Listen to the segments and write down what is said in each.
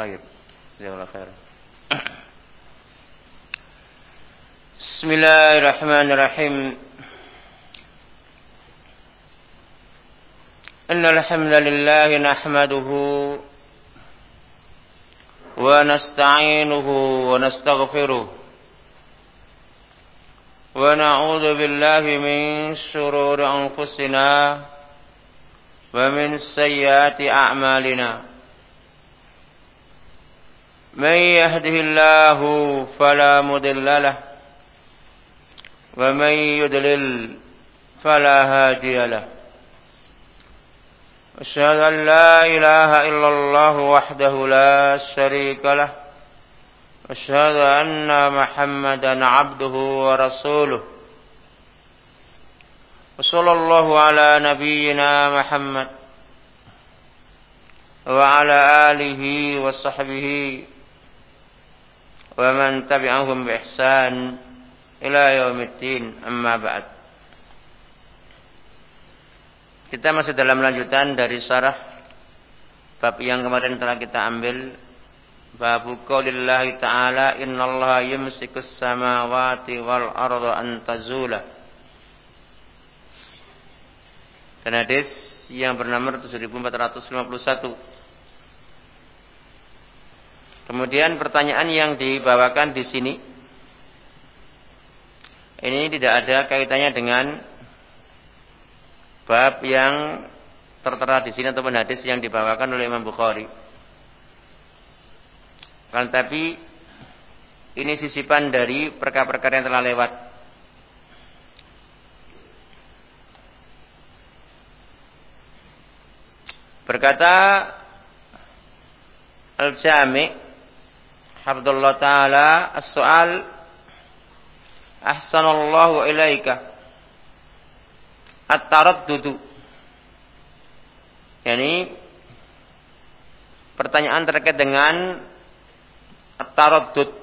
طيب جزاك الله خير بسم الله الرحمن الرحيم. إن الحمد لله نحمده ونستعينه ونستغفره ونعوذ بالله من شرور أنفسنا ومن سيئات أعمالنا. من يهده الله فلا مضل له ومن يضلل فلا هادي له. أشهد أن لا إله إلا الله وحده لا شريك له. أشهد أن محمدا عبده ورسوله. وصلى الله على نبينا محمد وعلى آله وصحبه ومن تبعهم بإحسان إلى يوم الدين أما بعد Kita masih dalam lanjutan dari syarah bab yang kemarin telah kita ambil Babu qaulillahi ta'ala innallaha yumsikus samawati wal arda an tazula. Dan hadis yang bernama 7451. Kemudian pertanyaan yang dibawakan di sini ini tidak ada kaitannya dengan bab yang tertera di sini ataupun hadis yang dibawakan oleh Imam Bukhari. Kan tapi ini sisipan dari perkara-perkara yang telah lewat. Berkata Al-Jami' Habdullah Ta'ala As-soal Ahsanallahu ilaika. At-taraddudu. Yani Pertanyaan terkait dengan at-taraddud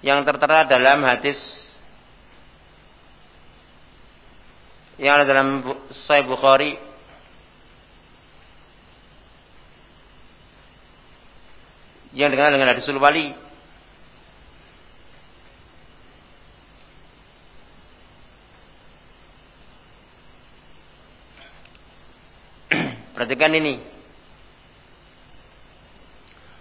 yang tertera dalam hadis yang ada dalam Sahih Bukhari yang dengan dengan hadis wali Perhatikan ini.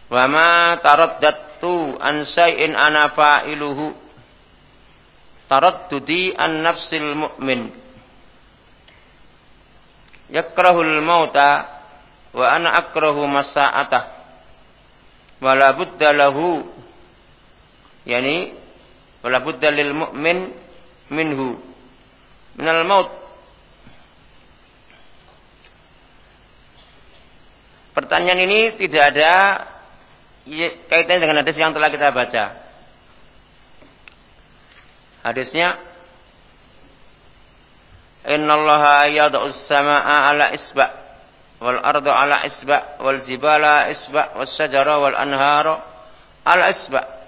Wa ma taraddatu an syai'in ana fa'iluhu. Taraddudi an nafsil mu'min. Yakrahul mauta wa ana akrahu masa'atah. Wa la budda lahu. Yani wa la budda lil mu'min minhu. Minal maut. Pertanyaan ini tidak ada kaitannya dengan hadis yang telah kita baca. Hadisnya Innallaha yad'us samaa'a 'ala isba' wal ardu 'ala isba' wal jibala isba' was syajara wal anhara 'ala isba'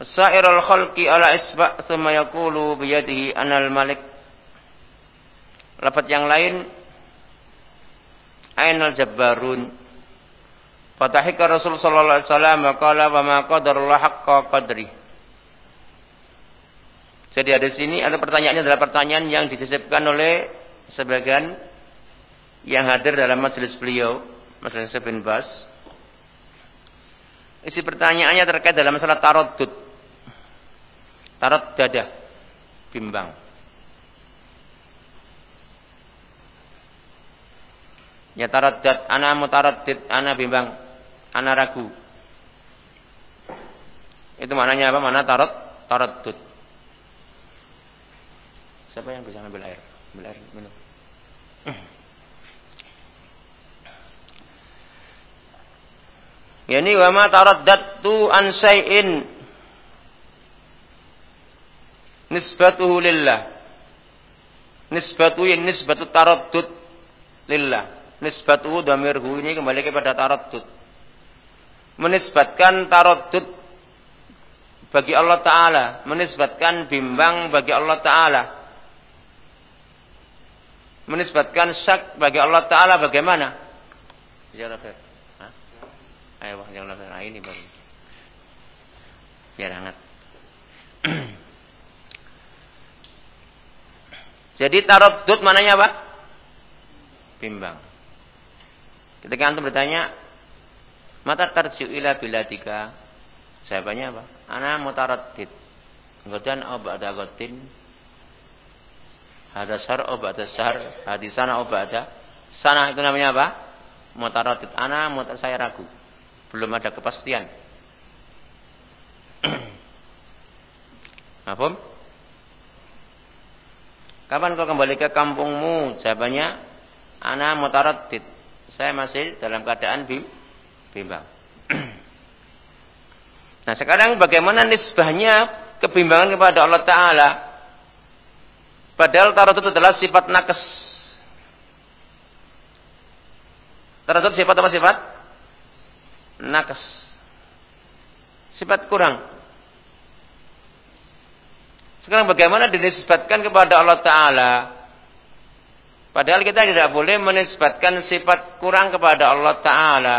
Sairul khalqi 'ala isba' thumma yaqulu bi yadihi anal malik. Lafaz yang lain Ainal jabbarun. Fatahika Rasul sallallahu alaihi wasallam qala wa ma qadarullah haqqa qadri. Jadi ada sini ada pertanyaannya adalah pertanyaan yang disisipkan oleh sebagian yang hadir dalam majelis beliau, majelis bin Bas. Isi pertanyaannya terkait dalam masalah taraddud. Tarot dadah, bimbang. Ya taraddad, ana mutaraddid, ana bimbang anak ragu. Itu maknanya apa? Mana tarot? Taraddud. Siapa yang bisa ngambil air? Ambil air minum. Yani wa ma taraddadtu an syai'in nisbatuhu lillah. Nisbatu yang nisbatu taraddud lillah. Nisbatuhu dhamirhu ini kembali kepada taraddud menisbatkan tarodud bagi Allah Ta'ala. Menisbatkan bimbang bagi Allah Ta'ala. Menisbatkan syak bagi Allah Ta'ala bagaimana? Ayo yang lain ini baru. Biar hangat. Jadi tarodut mananya apa? Bimbang. Ketika antum bertanya, mata tarji'u ila biladika. Jawabannya apa? Ana mutaraddid. Kemudian obat ada gotin. Ada sar obat ada sar. Hadisana obat ada. Sana itu namanya apa? Mutaraddid. Ana mutar saya ragu. Belum ada kepastian. Apa? Kapan kau kembali ke kampungmu? Jawabannya, Ana mutaraddid. Saya masih dalam keadaan bim, bimbang. nah sekarang bagaimana nisbahnya kebimbangan kepada Allah Ta'ala? Padahal tarat itu adalah sifat nakes. Tarat sifat apa sifat? Nakes. Sifat kurang. Sekarang bagaimana dinisbatkan kepada Allah Ta'ala? Padahal kita tidak boleh menisbatkan sifat kurang kepada Allah Ta'ala.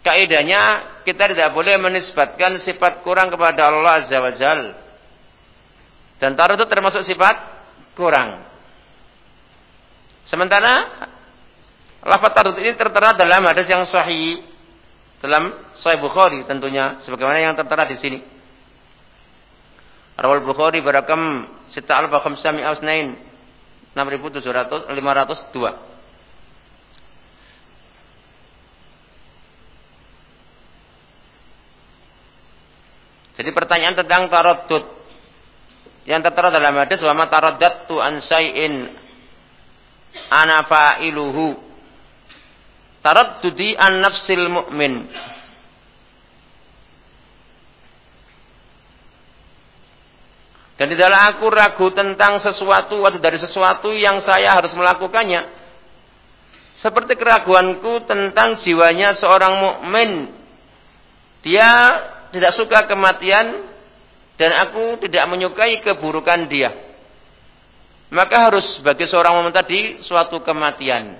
Kaidahnya kita tidak boleh menisbatkan sifat kurang kepada Allah Azza wa Jal. Dan taruh itu termasuk sifat kurang. Sementara lafaz taruh ini tertera dalam hadis yang sahih dalam Sahih Bukhari tentunya sebagaimana yang tertera di sini. Rawal Bukhari berakam sita alfa khamsami ausnain 6700 502. Jadi pertanyaan tentang taraddud yang tertera dalam hadis wa tu an syai'in ana fa'iluhu taraddudi an nafsil mu'min Dan tidaklah aku ragu tentang sesuatu atau dari sesuatu yang saya harus melakukannya. Seperti keraguanku tentang jiwanya seorang mukmin. Dia tidak suka kematian dan aku tidak menyukai keburukan dia. Maka harus bagi seorang mukmin tadi suatu kematian.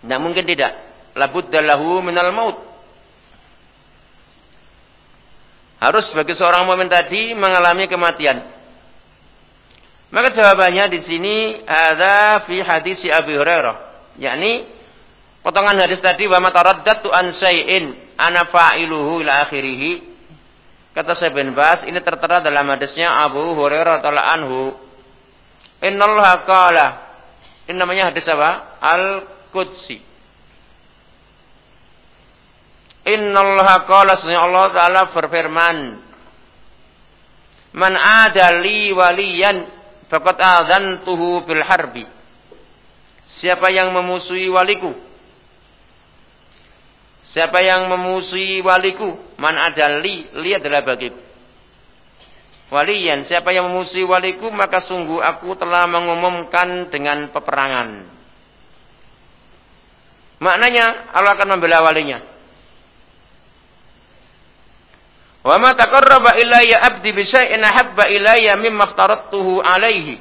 Tidak mungkin tidak. Labuddalahu minal maut. Harus bagi seorang mukmin tadi mengalami kematian. Maka jawabannya di sini ada fi hadis Abi Hurairah, yakni potongan hadis tadi wa mataraddatu an syai'in ana fa'iluhu ila akhirih. Kata saya bin Bas, ini tertera dalam hadisnya Abu Hurairah taala anhu. Innallaha qala. Ini namanya hadis apa? Al-Qudsi. Innallaha qala Allah taala berfirman Man adali waliyan faqad adzantuhu bil harbi. Siapa yang memusuhi waliku? Siapa yang memusuhi waliku? Man adali li adalah bagiku. Waliyan siapa yang memusuhi waliku maka sungguh aku telah mengumumkan dengan peperangan Maknanya Allah akan membela walinya Wa ma taqarraba ilayya abdi bi syai'in ahabba ilayya mimma aftaradtuhu alaihi.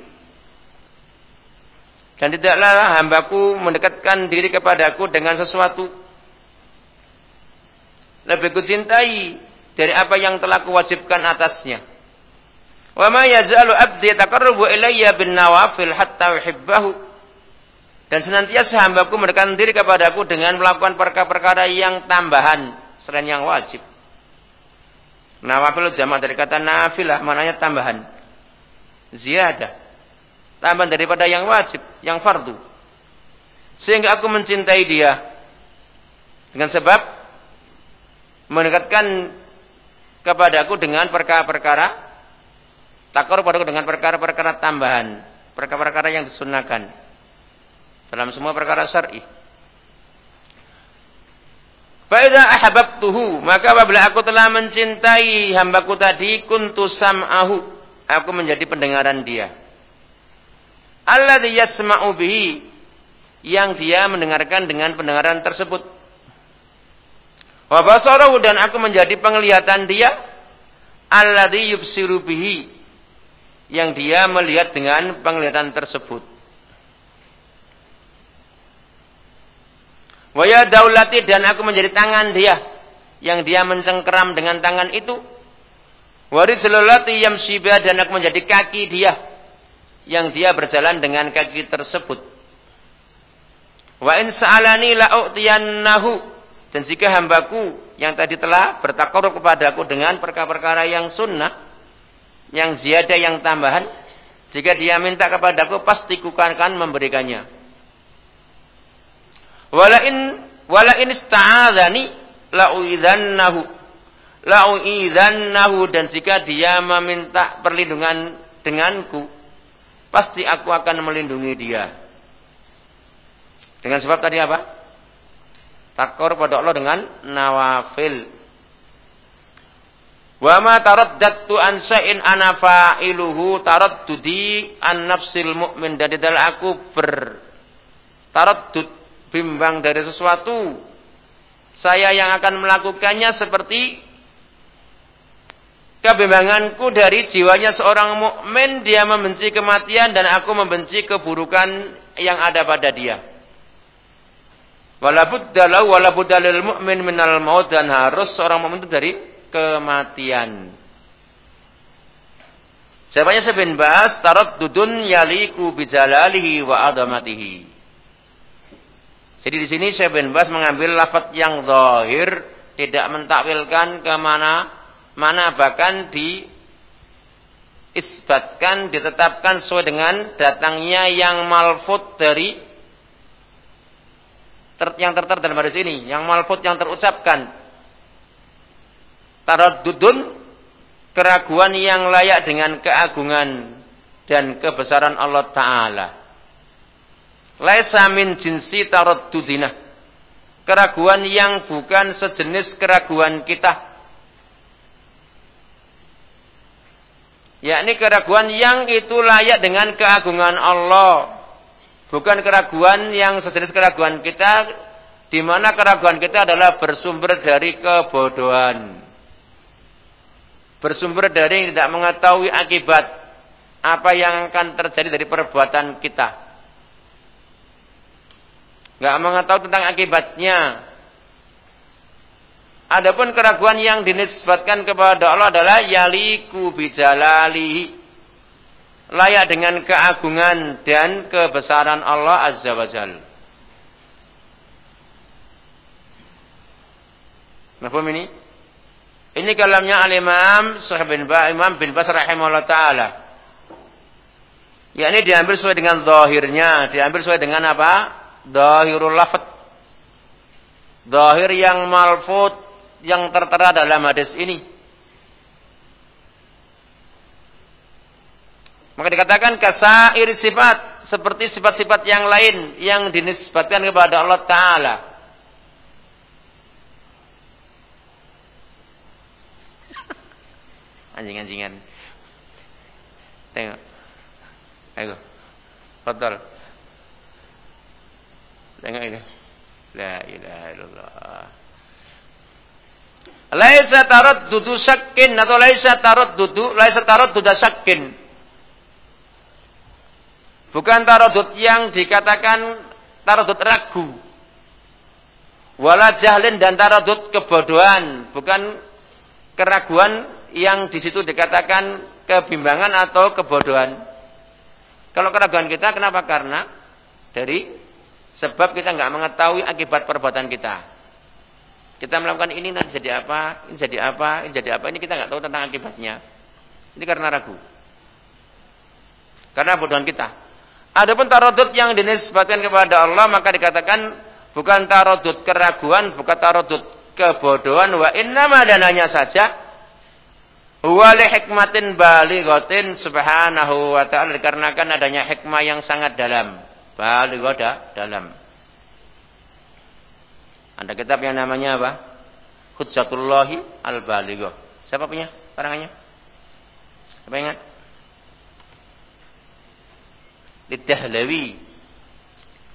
Dan tidaklah hambaku mendekatkan diri kepadaku dengan sesuatu lebih kucintai dari apa yang telah kuwajibkan atasnya. Wa ma yazalu abdi taqarrabu ilayya bin nawafil hatta uhibbahu. Dan senantiasa hambaku mendekatkan diri kepadaku dengan melakukan perkara-perkara yang tambahan selain yang wajib. Nawafil jamak dari kata nafilah maknanya tambahan. Ziyadah. Tambahan daripada yang wajib, yang fardu. Sehingga aku mencintai dia. Dengan sebab mendekatkan kepadaku dengan perkara-perkara takor padaku dengan perkara-perkara tambahan, perkara-perkara yang disunahkan dalam semua perkara syar'i. Faidah ahbabtuhu, maka apabila aku telah mencintai hambaku tadi, kuntu sam'ahu, aku menjadi pendengaran dia. Alladhi yasma'u bihi, yang dia mendengarkan dengan pendengaran tersebut. Wa dan aku menjadi penglihatan dia, alladhi yubsiru bihi, yang dia melihat dengan penglihatan tersebut. Waya daulati dan aku menjadi tangan dia yang dia mencengkeram dengan tangan itu. Warijlulati yamshiba dan aku menjadi kaki dia yang dia berjalan dengan kaki tersebut. Wa in sa'alani la'u'tiyannahu dan jika hambaku yang tadi telah bertakarub kepadaku dengan perkara-perkara yang sunnah, yang ziyadah, yang tambahan, jika dia minta kepadaku, pasti kukan memberikannya. Walain walain ista'adzani la'uidzannahu la'uidzannahu dan jika dia meminta perlindungan denganku pasti aku akan melindungi dia. Dengan sebab tadi apa? Takor pada Allah dengan nawafil. Wa ma taraddatu an syai'in ana fa'iluhu taraddudi an nafsil mu'min dari dalam aku ber taraddud bimbang dari sesuatu, saya yang akan melakukannya seperti kebimbanganku dari jiwanya seorang mukmin dia membenci kematian dan aku membenci keburukan yang ada pada dia. Walabudda lahu walabudda lil mu'min minal maut dan harus seorang mukmin itu dari kematian. Siapanya sebin bahas tarot dudun yaliku bijalalihi wa adamatihi. Jadi di sini Syekh bin Bas mengambil lafaz yang zahir, tidak mentakwilkan ke mana mana bahkan di isbatkan ditetapkan sesuai dengan datangnya yang malfut dari ter, yang tertera dalam hadis ini, yang malfut yang terucapkan. Taraddudun keraguan yang layak dengan keagungan dan kebesaran Allah taala. Laisa min jinsi taraddudina. Keraguan yang bukan sejenis keraguan kita. Yakni keraguan yang itu layak dengan keagungan Allah. Bukan keraguan yang sejenis keraguan kita. Di mana keraguan kita adalah bersumber dari kebodohan. Bersumber dari tidak mengetahui akibat apa yang akan terjadi dari perbuatan kita nggak mengetahui tentang akibatnya. Adapun keraguan yang dinisbatkan kepada Allah adalah yaliku bijalalihi. Layak dengan keagungan dan kebesaran Allah Azza wa Jal. Nafum ini? Ini kalamnya al-imam Sahib bin Ba, Imam bin Bas rahimahullah ta'ala. Ya ini diambil sesuai dengan zahirnya. Diambil sesuai dengan apa? Dahirul lafad. Dahir yang malfud yang tertera dalam hadis ini. Maka dikatakan kasair sifat seperti sifat-sifat yang lain yang dinisbatkan kepada Allah Taala. Anjing-anjingan. Tengok. Ayo. Fadal. Tengok ini. La ilaha illallah. Laisa dudu sakkin atau laisa dudu laisa duda sakkin. Bukan taradud yang dikatakan taradud ragu. Wala jahlin dan taradud kebodohan, bukan keraguan yang di situ dikatakan kebimbangan atau kebodohan. Kalau keraguan kita kenapa? Karena dari Sebab kita nggak mengetahui akibat perbuatan kita. Kita melakukan ini nanti jadi apa, ini jadi apa, ini jadi apa, ini kita nggak tahu tentang akibatnya. Ini karena ragu. Karena bodohan kita. Adapun tarodut yang dinisbatkan kepada Allah maka dikatakan bukan tarodut keraguan, bukan tarodut kebodohan, wa innama dananya saja wali hikmatin balighatin subhanahu wa ta'ala dikarenakan adanya hikmah yang sangat dalam. Balighah dalam. Ada kitab yang namanya apa? Hujjatullahi al-Balighah. Siapa punya karangannya? Siapa ingat? Dahlawi.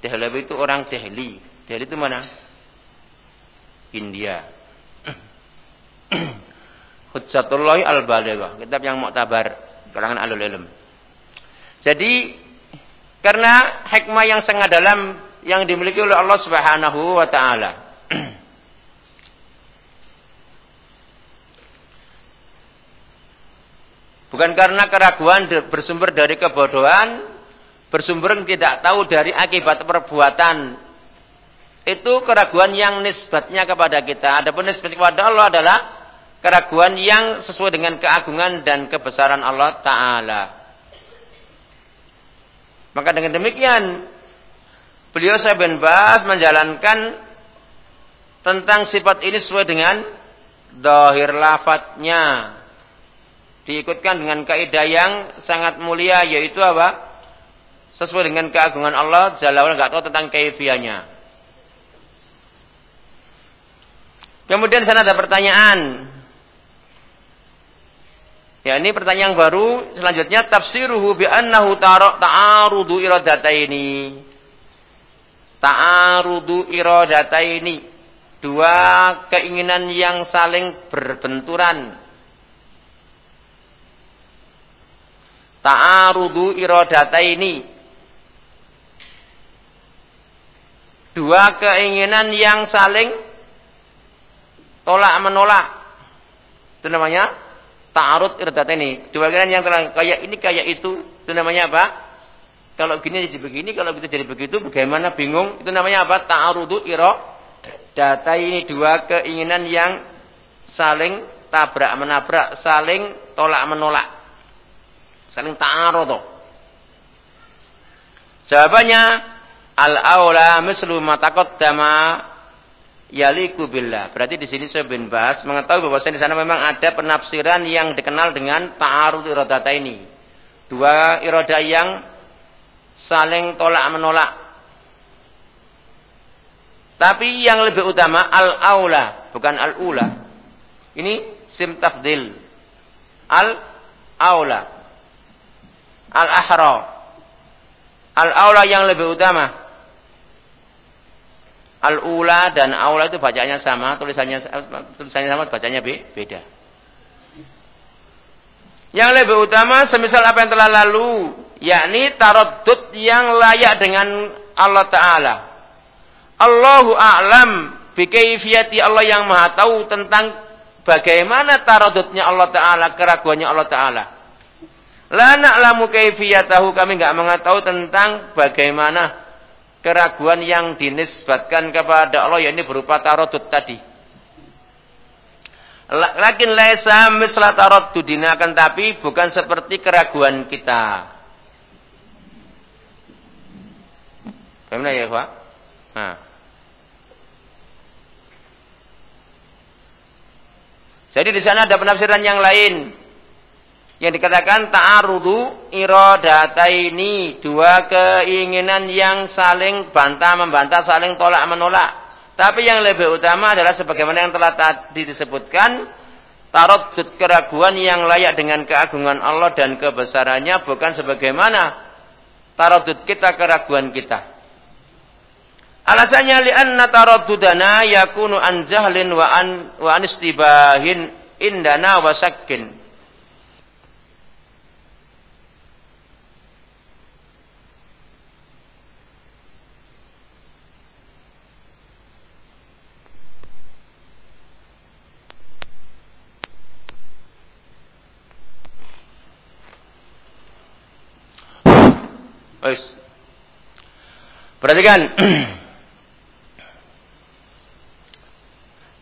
Dahlawi itu orang Dahli. Dahli itu mana? India. Hujjatullahi al-Balighah. Kitab yang muktabar kalangan alul ilm. Jadi karena hikmah yang sangat dalam yang dimiliki oleh Allah Subhanahu wa taala. Bukan karena keraguan bersumber dari kebodohan, bersumber tidak tahu dari akibat perbuatan. Itu keraguan yang nisbatnya kepada kita. Adapun nisbat kepada Allah adalah keraguan yang sesuai dengan keagungan dan kebesaran Allah Ta'ala. Maka dengan demikian, beliau saya bin Bas menjalankan tentang sifat ini sesuai dengan dohir lafadznya diikutkan dengan kaidah yang sangat mulia yaitu apa? Sesuai dengan keagungan Allah Jalla wa'ala enggak tahu tentang kaifiahnya. Kemudian sana ada pertanyaan. Ya, ini pertanyaan baru. Selanjutnya tafsiruhu bi annahu ta'arudu iradataini. Ta'arudu iradataini. Dua keinginan yang saling berbenturan ta'arudu iradataini dua keinginan yang saling tolak menolak itu namanya ta'arud iradataini dua keinginan yang saling kayak ini kayak itu. Itu namanya apa? Kalau gini jadi begini kalau gitu jadi begitu. Bagaimana bingung? Itu namanya apa? Ta'arudu iradataini dua keinginan yang saling tabrak menabrak saling tolak menolak. Saling ta'arud. Jawabannya al-aula mislu ma taqaddama yaliku billah. Berarti di sini saya bin Bas mengetahui bahwa di sana memang ada penafsiran yang dikenal dengan ta'arud iradata ini. Dua iradah yang saling tolak menolak. Tapi yang lebih utama al-aula, bukan al-ula. Ini sim tafdil. Al-aula al-ahra. Al-aula yang lebih utama. Al-ula dan aula itu bacanya sama, tulisannya tulisannya sama, bacanya beda. Yang lebih utama semisal apa yang telah lalu, yakni taradud yang layak dengan Allah taala. Allahu a'lam bi Allah yang Maha tahu tentang bagaimana taradudnya Allah taala, keraguannya Allah taala. La na'lamu kaifiyatahu kami enggak mengetahui tentang bagaimana keraguan yang dinisbatkan kepada Allah yakni berupa taradud tadi. Lakin laisa misla taraddudina akan tapi bukan seperti keraguan kita. Bagaimana ya, Pak? Nah. Jadi di sana ada penafsiran yang lain yang dikatakan ta'arudu iradataini dua keinginan yang saling bantah membantah saling tolak menolak. Tapi yang lebih utama adalah sebagaimana yang telah tadi disebutkan tarodut keraguan yang layak dengan keagungan Allah dan kebesarannya bukan sebagaimana tarodut kita keraguan kita. Alasannya li'anna tarodudana yakunu an jahlin wa an wa anistibahin indana wa sakkin Wis. Perhatikan.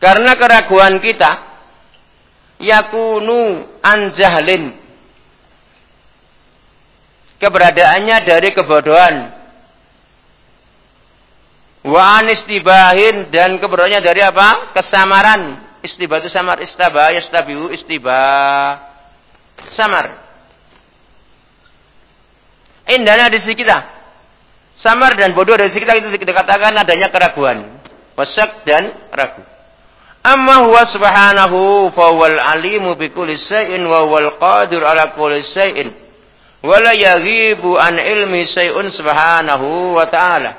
Karena keraguan kita yakunu anjahlin keberadaannya dari kebodohan wa anistibahin dan kebodohannya dari apa? kesamaran istibah itu samar istabah yastabihu istibah samar Indahnya di sisi kita. Samar dan bodoh dari sisi kita itu dikatakan adanya keraguan. Wasak dan ragu. Amma huwa subhanahu fawal alimu bi kulli syai'in wa wal qadir ala kulli syai'in. Wa la yaghibu an ilmi syai'un subhanahu wa ta'ala.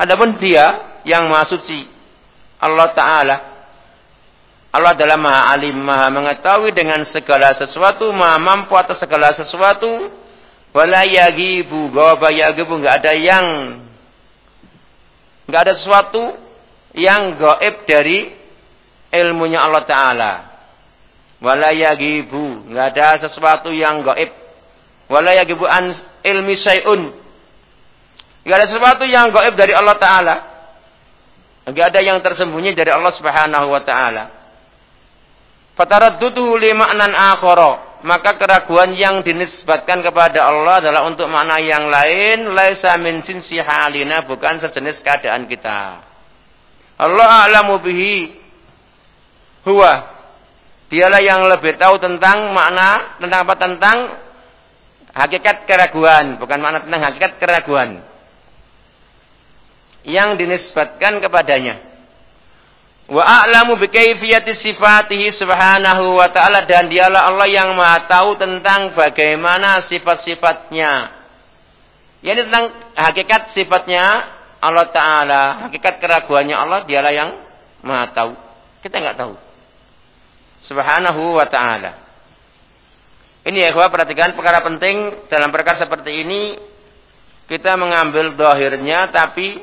Adapun dia yang maha suci Allah Ta'ala Allah adalah maha alim, maha mengetahui dengan segala sesuatu, maha mampu atas segala sesuatu, Wala yagibu, bahwa yagibu enggak ada yang Enggak ada sesuatu yang gaib dari ilmunya Allah Ta'ala. Wala yagibu. Enggak ada sesuatu yang gaib. Wala yagibu an ilmi syai'un. Enggak ada sesuatu yang gaib dari Allah Ta'ala. Enggak ada yang tersembunyi dari Allah Subhanahu wa taala. Fataraddutuhu li ma'nan akhara. Maka keraguan yang dinisbatkan kepada Allah adalah untuk makna yang lain, laisa min sinsi halina, bukan sejenis keadaan kita. Allah a'lamu bihi huwa. Dialah yang lebih tahu tentang makna, tentang apa? Tentang hakikat keraguan, bukan makna tentang hakikat keraguan yang dinisbatkan kepadanya. Wa a'lamu bi kaifiyati sifatihi subhanahu wa ta'ala dan dialah Allah yang Maha tahu tentang bagaimana sifat-sifatnya. Yani tentang hakikat sifatnya Allah taala, hakikat keraguannya Allah dialah yang Maha tahu. Kita enggak tahu. Subhanahu wa ta'ala. Ini ya, perhatikan perkara penting dalam perkara seperti ini kita mengambil dohirnya tapi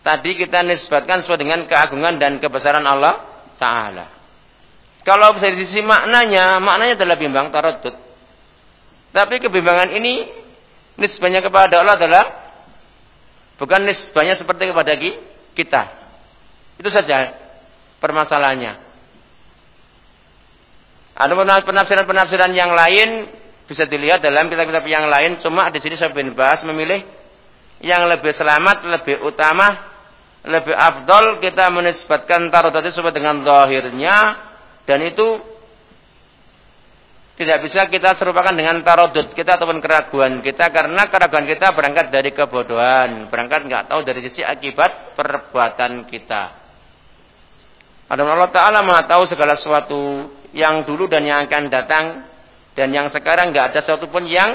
tadi kita nisbatkan sesuai dengan keagungan dan kebesaran Allah Ta'ala. Kalau dari sisi maknanya, maknanya adalah bimbang taradud. Tapi kebimbangan ini nisbahnya kepada Allah adalah bukan nisbahnya seperti kepada kita. Itu saja permasalahannya. Ada penafsiran-penafsiran yang lain bisa dilihat dalam kitab-kitab yang lain. Cuma di sini saya bin bahas memilih yang lebih selamat, lebih utama lebih afdol kita menisbatkan tarot tadi sesuai dengan zahirnya dan itu tidak bisa kita serupakan dengan tarodut kita ataupun keraguan kita karena keraguan kita berangkat dari kebodohan, berangkat nggak tahu dari sisi akibat perbuatan kita. Adapun Allah Taala maha tahu segala sesuatu yang dulu dan yang akan datang dan yang sekarang nggak ada sesuatu pun yang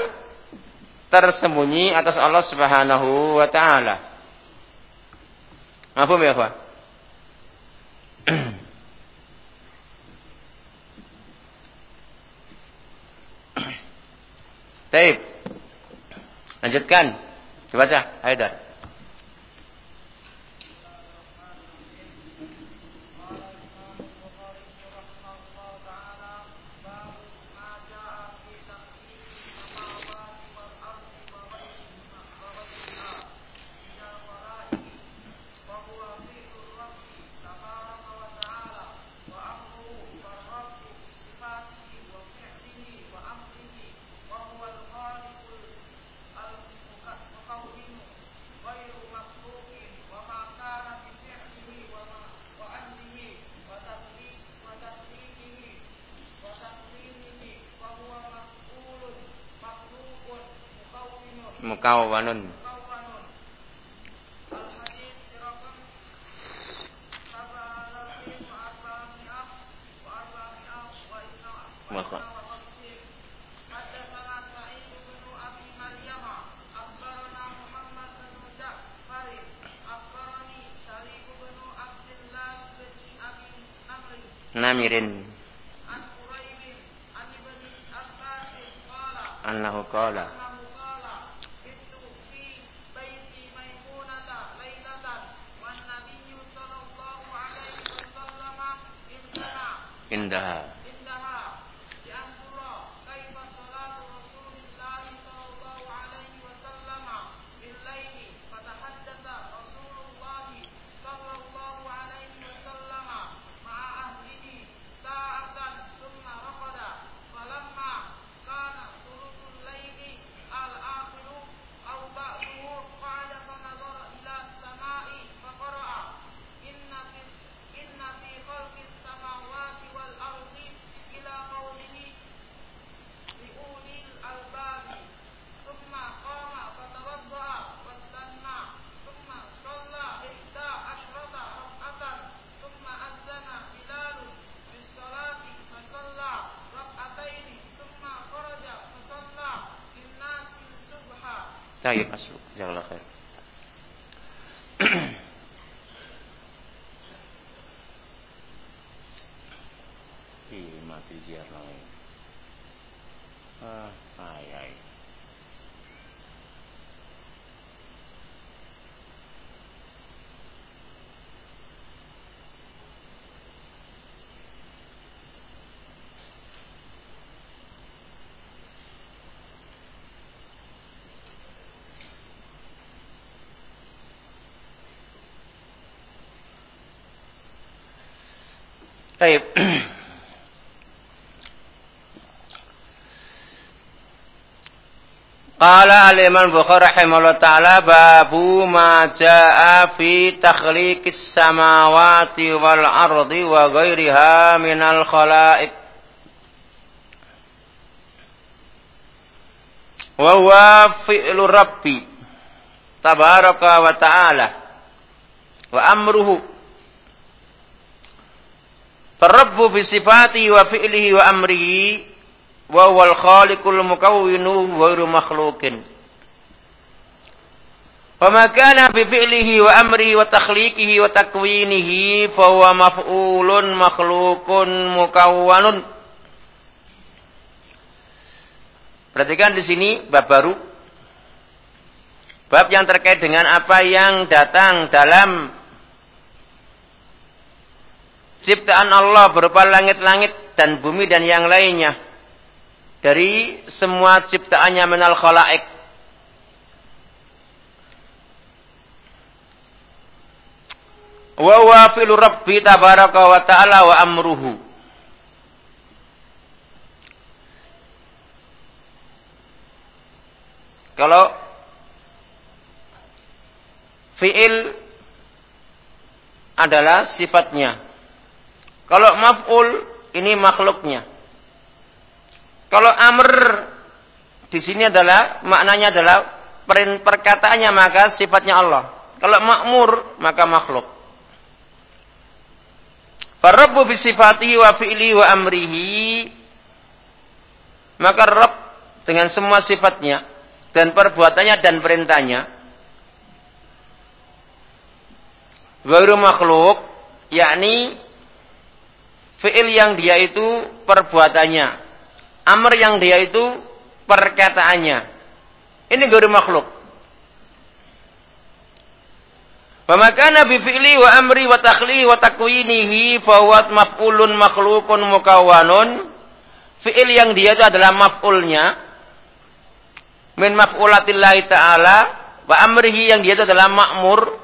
tersembunyi atas Allah Subhanahu wa taala. Mafhum ya, Pak? Taib. Lanjutkan. Dibaca, Haidar. Mukawwanun Maka Namirin. Annahu qala Anda. Tayyib Masruk. yang khair. Qala al-Imam Bukhari rahimahullah taala babu ma jaa fi takhliqis samawati wal ardi wa ghairiha minal khalaiq. Wa huwa fi'lu rabbi tabaraka wa ta'ala wa amruhu Farabbu bi sifati wa fi'lihi wa amrihi wa wal khaliqul mukawwinu ghairu makhluqin. Wa ma kana bi fi'lihi wa amrihi wa takhliqihi wa takwinihi fa huwa maf'ulun makhluqun mukawwanun. Perhatikan di sini bab baru. Bab yang terkait dengan apa yang datang dalam ciptaan Allah berupa langit-langit dan bumi dan yang lainnya dari semua ciptaannya menal khalaik. Wa wa fi'lu rabbi tabaraka wa ta'ala wa amruhu. Kalau fi'il adalah sifatnya. Kalau maf'ul ini makhluknya. Kalau amr di sini adalah maknanya adalah perkataannya maka sifatnya Allah. Kalau makmur maka makhluk. Farabbu bisifatihi wa fi'li wa amrihi maka Rabb dengan semua sifatnya dan perbuatannya dan perintahnya baru makhluk yakni fi'il yang dia itu perbuatannya Amr yang dia itu perkataannya. Ini guru makhluk. Pamakana bi fi'li wa amri wa takhli wa takwinihi fawat maf'ulun makhlukun mukawanun. Fi'il yang dia itu adalah maf'ulnya. Min maf'ulatillahi ta'ala. Wa amrihi yang dia itu adalah makmur.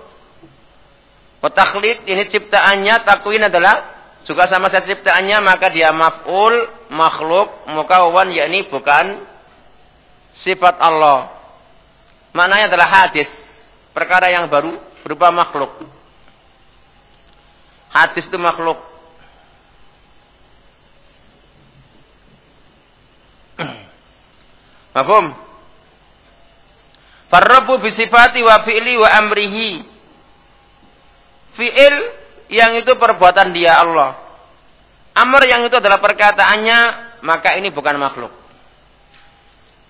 Wa takhliq ini ciptaannya. Takwin adalah juga sama saja ciptaannya maka dia maf'ul makhluk mukawan yakni bukan sifat Allah. Maknanya adalah hadis, perkara yang baru berupa makhluk. Hadis itu makhluk. Mafhum? Farrabu bisifati wa fi'li wa amrihi. Fi'il yang itu perbuatan dia Allah. Amr yang itu adalah perkataannya, maka ini bukan makhluk.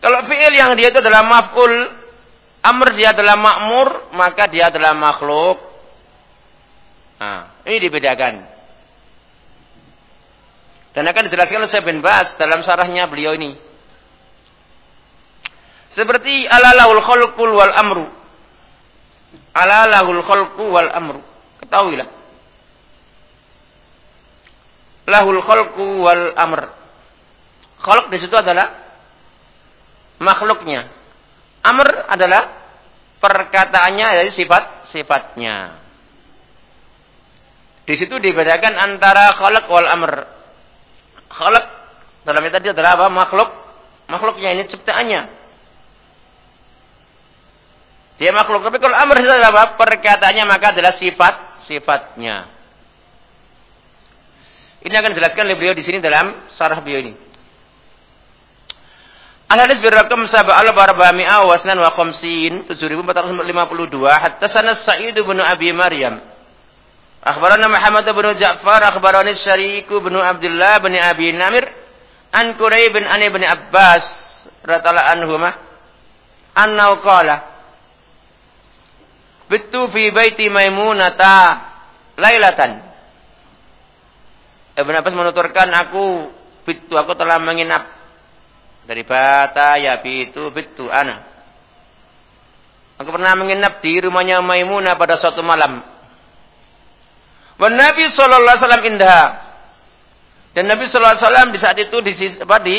Kalau fi'il yang dia itu adalah maf'ul, amr dia adalah makmur, maka dia adalah makhluk. Nah, ini dibedakan. Dan akan dijelaskan oleh saya bin Bas dalam sarahnya beliau ini. Seperti alalahul khalqul wal amru. Alalahul khalqu wal amru. Ketahuilah lahul khalqu wal amr. Khalq di situ adalah makhluknya. Amr adalah perkataannya dari sifat-sifatnya. Di situ dibedakan antara khalq wal amr. Khalq dalam tadi adalah apa? Makhluk. Makhluknya ini ciptaannya. Dia makhluk. Tapi kalau amr itu adalah apa? Perkataannya maka adalah sifat-sifatnya. Ini akan dijelaskan oleh beliau di sini dalam sarah beliau ini. Al-hadis birakam sab'al barba'mi'a wa wasnan wa khamsin 7452 hatta sana Sa'id bin Abi Maryam. Akhbarana Muhammad bin Ja'far akhbarani Syariq bin Abdullah bin Abi Namir an Qurayb bin Ani bin Abbas radhiyallahu anhuma annahu qala Bittu fi baiti Maimunata lailatan Ibn Abbas menuturkan aku bitu aku telah menginap dari bata ya bitu bitu ana. Aku pernah menginap di rumahnya Maimunah pada suatu malam. Dan Nabi Shallallahu Alaihi Wasallam indah. Dan Nabi Shallallahu Alaihi Wasallam di saat itu di apa di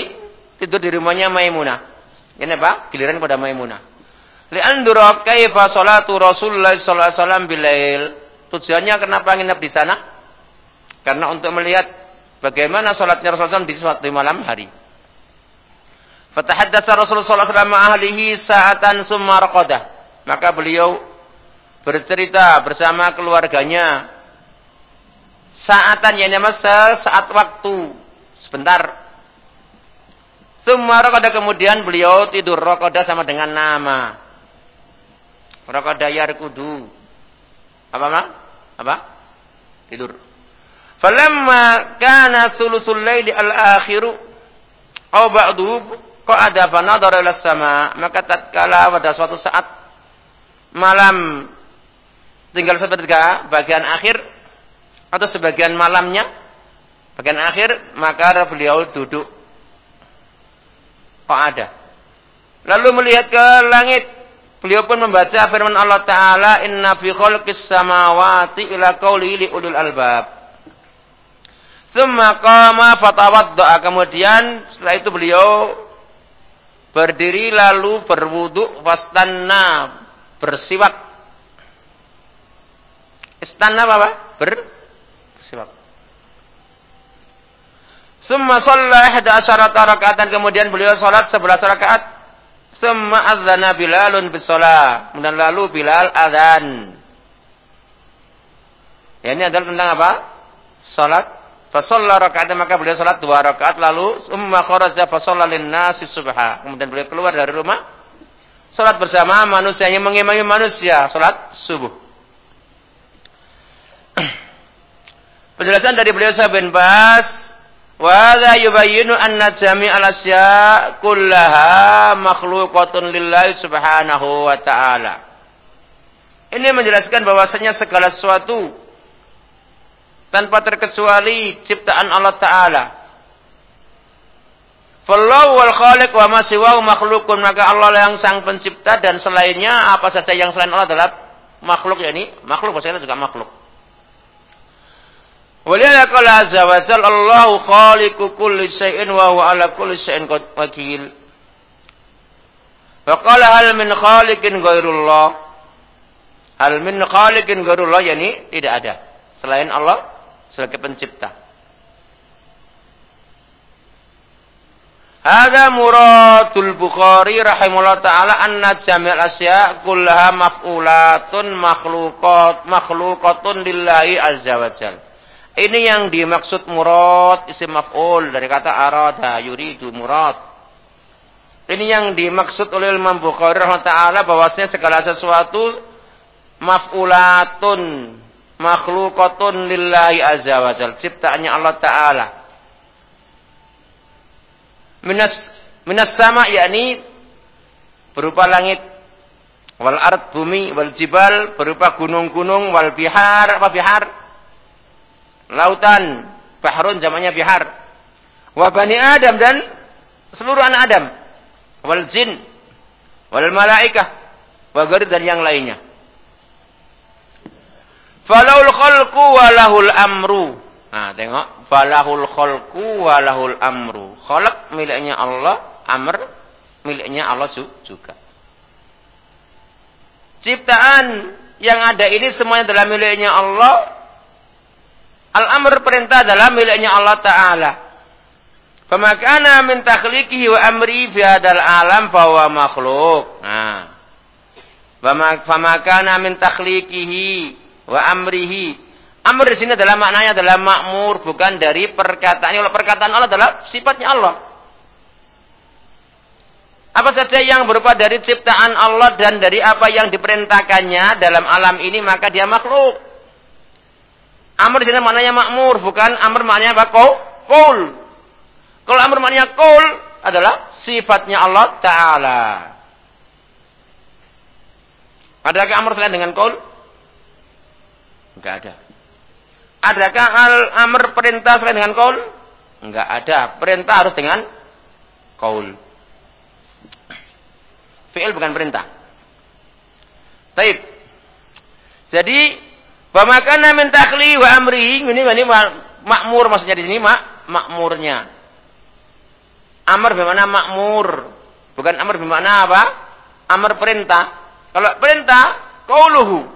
tidur di rumahnya Maimunah. Ini apa? Giliran pada Maimunah. Li'andura kaifa salatu Rasulullah sallallahu alaihi wasallam bilail. Tujuannya kenapa nginap di sana? Karena untuk melihat Bagaimana sholatnya Rasulullah di suatu malam hari. Fatahaddatsa Rasulullah SAW ahlihi sa'atan summa raqadah. Maka beliau bercerita bersama keluarganya saatan yang masa saat waktu sebentar. Summa raqadah kemudian beliau tidur raqadah sama dengan nama. Raqadah yarkudu. Apa mak? Apa? Tidur. Falamma kana thulusul laili al-akhiru aw ba'du qa'ada fa nadara ila sama maka tatkala pada suatu saat malam tinggal sepertiga bagian akhir atau sebagian malamnya bagian akhir maka beliau duduk. Ada? Lalu melihat ke langit beliau pun membaca firman Allah taala inna fi khalqis samawati ila qauli li ulul albab Thumma qama fatawadda. Kemudian setelah itu beliau berdiri lalu berwuduk wastanna bersiwak. Istanna apa ber bersiwak. Summa shalla ihda asyarata raka'atan. Kemudian beliau salat 11 rakaat. Summa adzana Bilalun bis Kemudian lalu Bilal adzan. Ya, ini adalah tentang apa? Salat Fasalla rakaat maka beliau salat dua rakaat lalu umma kharaja fasalla nasi subha. Kemudian beliau keluar dari rumah salat bersama manusia yang mengimami manusia salat subuh. Penjelasan dari beliau Sa'id bin Bas wa hadza yubayyinu anna jami'al asya kullaha makhluqatun lillahi subhanahu wa ta'ala. Ini menjelaskan bahwasanya segala sesuatu tanpa terkecuali ciptaan Allah Ta'ala. Fallahu wal khaliq wa ma makhlukun. Maka Allah yang sang pencipta dan selainnya apa saja yang selain Allah adalah makhluk ya ini. Makhluk bahasa juga makhluk. Waliyana qala azza wa jalla Allahu khaliqu kulli syai'in wa huwa ala kulli syai'in wakil. Wa qala hal min khaliqin ghairullah? Hal min khaliqin ghairullah yani tidak ada selain Allah sebagai pencipta. Hada muradul Bukhari rahimahullah taala anna jami'al asya kullaha maf'ulatun makhluqat makhluqatun lillahi azza wajal. Ini yang dimaksud murad isim maf'ul dari kata arada yuridu murad. Ini yang dimaksud oleh Imam Bukhari rahimahullah taala bahwasanya segala sesuatu maf'ulatun makhlukatun lillahi azza wa jal. Ciptaannya Allah Ta'ala. Minas, minas sama yakni berupa langit. Wal ard bumi, wal jibal berupa gunung-gunung, wal bihar, apa bihar? Lautan, bahrun zamannya bihar. Wa bani Adam dan seluruh anak Adam. Wal jin, wal malaikah, wa dan yang lainnya. Falahul khalqu walahul amru. Nah, tengok. Falahul khalqu walahul amru. Khalq miliknya Allah, amr miliknya Allah juga. Ciptaan yang ada ini semuanya adalah miliknya Allah. Al-amr perintah adalah miliknya Allah Ta'ala. Famakana min takhliqihi wa amri fi hadal alam bahwa makhluk. Nah. Famakana min takhliqihi wa amrihi. Amr di sini adalah maknanya adalah makmur, bukan dari perkataan. Kalau perkataan Allah adalah sifatnya Allah. Apa saja yang berupa dari ciptaan Allah dan dari apa yang diperintahkannya dalam alam ini maka dia makhluk. Amr di sini maknanya makmur, bukan amr maknanya apa? Kul. Kalau amr maknanya kul adalah sifatnya Allah Taala. Adakah amr selain dengan kul? Enggak ada. Adakah al amr perintah selain dengan kaul? Enggak ada. Perintah harus dengan kaul. Fi'il bukan perintah. Taib. Jadi, Bamakana min takhli wa amri. Ini, ini makmur maksudnya di sini mak, makmurnya. Amr bagaimana makmur. Bukan amr bagaimana apa? Amr perintah. Kalau perintah, kauluhu.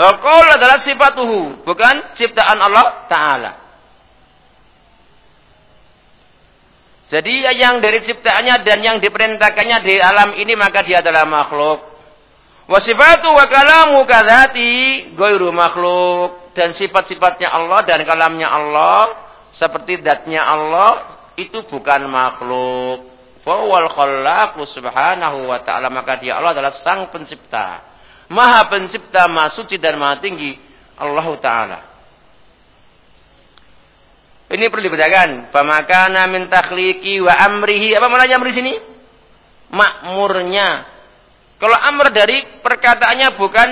Qaul adalah sifatuhu, bukan ciptaan Allah Ta'ala. Jadi yang dari ciptaannya dan yang diperintahkannya di alam ini maka dia adalah makhluk. Wasifatu wa kalamu kadzati ghairu makhluk dan sifat-sifatnya Allah dan kalamnya Allah seperti datnya Allah itu bukan makhluk. Fawal khallaqu subhanahu wa ta'ala maka dia Allah adalah sang pencipta. Maha pencipta, maha suci dan maha tinggi Allah taala. Ini perlu dibedakan. Famakana min takhliqi wa amrihi. Apa maknanya amri sini? Makmurnya kalau amr dari perkataannya bukan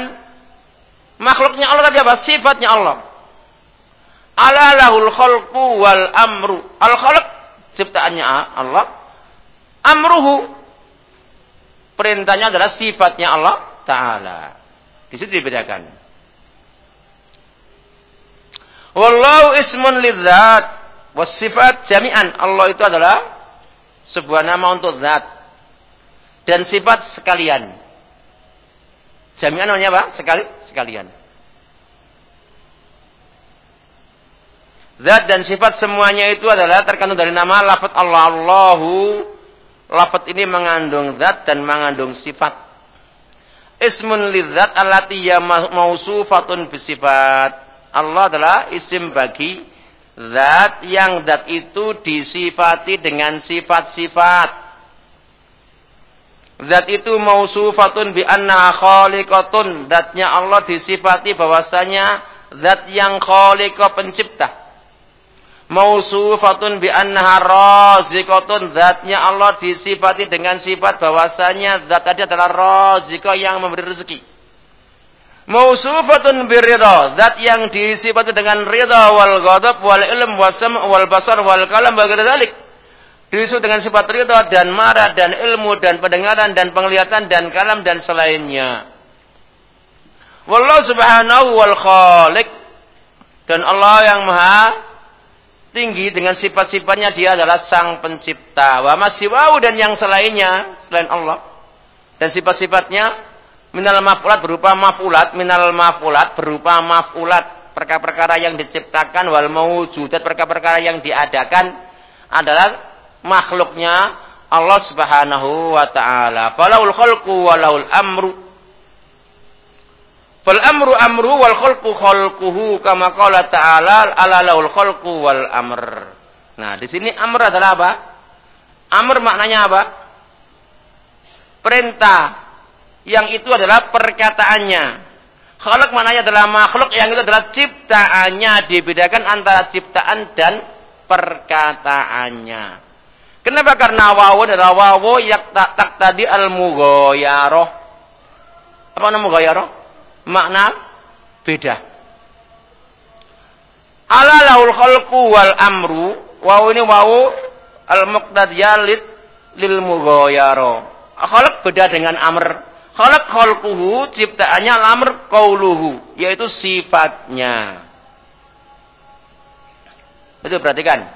makhluknya Allah tapi apa? Sifatnya Allah. Ala lahul khalqu wal amru. Al khalq ciptaannya Allah. Amruhu perintahnya adalah sifatnya Allah taala. Di situ dibedakan. Wallahu ismun lidzat was sifat jami'an. Allah itu adalah sebuah nama untuk zat dan sifat sekalian. Jami'an namanya apa? Sekali, sekalian. Zat dan sifat semuanya itu adalah terkandung dari nama lafaz Allah Allahu. Lafaz ini mengandung zat dan mengandung sifat. Ismun lidzat allati ya mausufatun bisifat. Allah adalah isim bagi zat yang zat itu disifati dengan sifat-sifat. Zat itu mausufatun bi anna khaliqatun. Zatnya Allah disifati bahwasanya zat yang khaliqa pencipta. Mausufatun bi annaha raziqatun. Zatnya Allah disifati dengan sifat bahwasanya zat tadi adalah raziqah yang memberi rezeki. Mausufatun birridha, zat yang disifati dengan ridha wal ghadab wal ilm wasam wal basar wal kalam bagi dzalik Disebut dengan sifat ridha dan marah dan ilmu dan pendengaran dan penglihatan dan kalam dan selainnya. Wallahu subhanahu wal khaliq. Dan Allah yang maha tinggi dengan sifat-sifatnya dia adalah sang pencipta. Wa masiwahu dan yang selainnya selain Allah. Dan sifat-sifatnya minal mafulat berupa mafulat, minal mafulat berupa mafulat. Perkara-perkara yang diciptakan wal mawujudat perkara-perkara yang diadakan adalah makhluknya Allah Subhanahu wa taala. Falaul khalqu walaul amru. Fal amru amru wal khalqu khalquhu kama qala ta'ala ala laul khalqu wal amr. Nah, di sini amr adalah apa? Amr maknanya apa? Perintah. Yang itu adalah perkataannya. Khalq maknanya adalah makhluk yang itu adalah ciptaannya. Dibedakan antara ciptaan dan perkataannya. Kenapa? Karena wawu adalah wawu yak tak, tak tadi al mugoyaro. Apa nama mugoyaro? Makna beda. Ala laul khalqu wal amru. Wawu ini wawu al muqtadiyah lil mugoyaro. Khalq beda dengan amr. Khalq khalquhu ciptaannya amr qauluhu yaitu sifatnya. Itu perhatikan.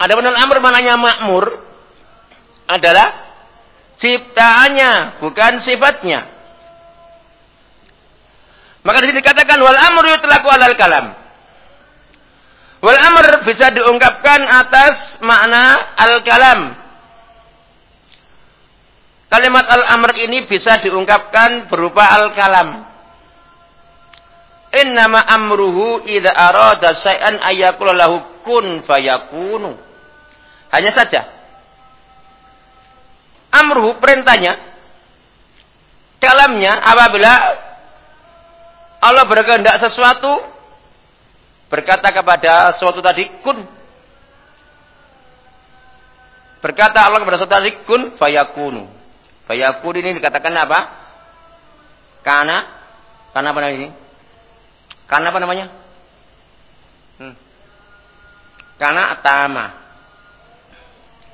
Ada benar amr mananya makmur adalah ciptaannya, bukan sifatnya. Maka di sini dikatakan wal amru yutlaqu alal kalam. Wal amr bisa diungkapkan atas makna al kalam. Kalimat al amr ini bisa diungkapkan berupa al kalam. Innama amruhu idza arada syai'an ayyakula lahu kun fayakunu. Hanya saja. Amruhu perintahnya. Kalamnya apabila Allah berkehendak sesuatu. Berkata kepada sesuatu tadi kun. Berkata Allah kepada sesuatu tadi kun fayakunu. Fayakun ini dikatakan apa? Karena karena apa namanya ini? Karena apa namanya? Hmm. Karena atama.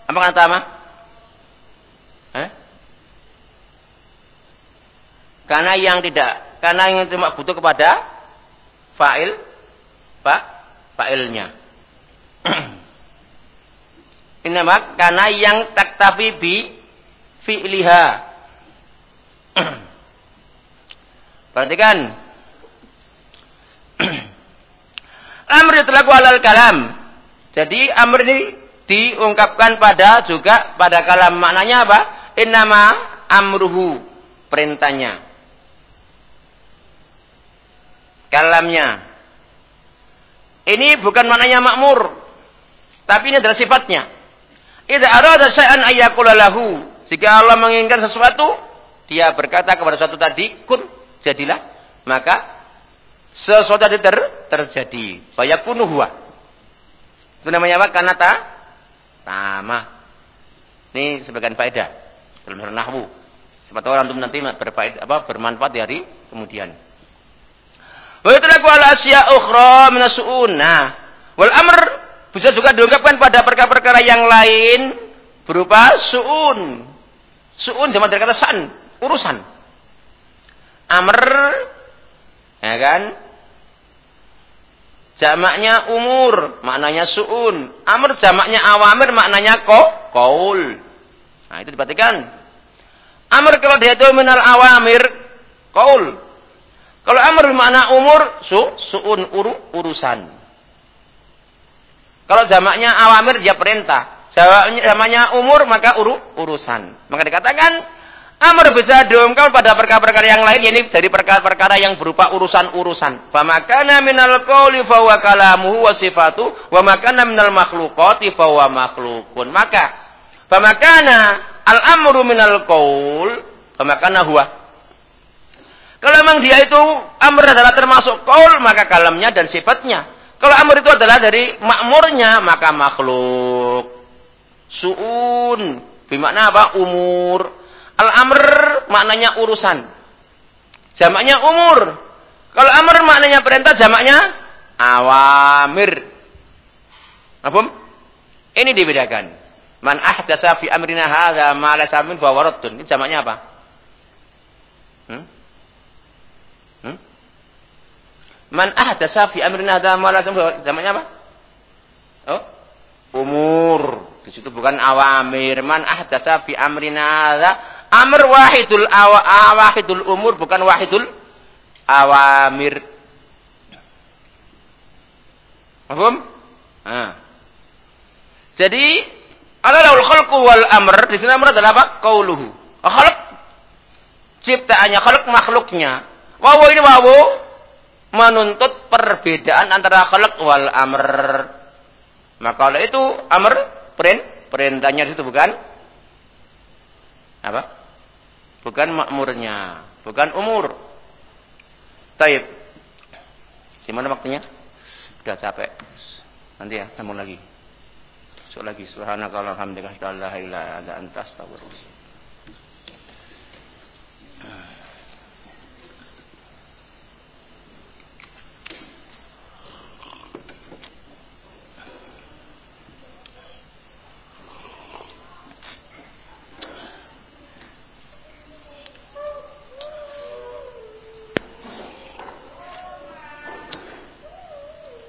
Apa kata apa? Karena yang tidak, karena yang cuma butuh kepada fa'il, pak, fa'ilnya. Ini nama karena yang taktafi bi fi'liha. Perhatikan. Amr yutlaqu alal kalam. Jadi amr ini diungkapkan pada juga pada kalam. Maknanya apa? Innama amruhu. Perintahnya. Kalamnya. Ini bukan maknanya makmur. Tapi ini adalah sifatnya. Idza arada syai'an ayyakula lahu. Jika Allah menginginkan sesuatu, dia berkata kepada suatu tadi, kun, jadilah. Maka sesuatu tadi ter, terjadi. Fayakunu huwa. Itu namanya apa? Kanata tama. Ini sebagian faedah dalam nahwu. Siapa orang untuk nanti berfaedah apa bermanfaat di hari kemudian. Wa yutlaqu ala asya ukhra min Nah, wal amr bisa juga diungkapkan pada perkara-perkara yang lain berupa suun. Suun zaman dari kata san, urusan. Amr ya kan? Jamaknya umur, maknanya suun. Amr jamaknya awamir, maknanya ko, kaul. Nah, itu diperhatikan. Amr kalau dia itu minal awamir, kaul. Kalau amr makna umur, su, suun uru, urusan. Kalau jamaknya awamir dia perintah. Jamaknya umur maka uru, urusan. Maka dikatakan amr bisa diungkap pada perkara-perkara yang lain ini dari perkara-perkara yang berupa urusan-urusan. Famakana minal qawli fahuwa kalamuhu wa sifatu wa makana minal makhluqati fahuwa makhlukun. Maka famakana al-amru minal qaul famakana huwa kalau memang dia itu amr adalah termasuk kaul, maka kalamnya dan sifatnya. Kalau amr itu adalah dari makmurnya, maka makhluk. Su'un. Bermakna apa? Umur. Al-amr maknanya urusan. Jamaknya umur. Kalau amr maknanya perintah, jamaknya awamir. Apa? Ini dibedakan. Man ahdasa fi amrina hadza ma la samin bahwa Ini jamaknya apa? Hmm? Man ahdasa fi amrina hadza ma la zamannya apa? Oh, umur. Di situ bukan awamir. Man ahdasa fi amrina hadza amr wahidul awa, wahidul umur bukan wahidul awamir. Paham? Nah. Jadi alalul khalqu wal amr di sini amr adalah apa? Qauluhu. Khalq ciptaannya, khalq makhluknya. Wawu ini wawu menuntut perbedaan antara khalq wal amr. Maka oleh itu amr perint, perintahnya itu bukan apa? Bukan makmurnya, bukan umur. Taib. Gimana waktunya? Sudah capek. Nanti ya, sambung lagi. Besok lagi. Subhanakallahumma hamdika, la ilaha illa anta astaghfiruka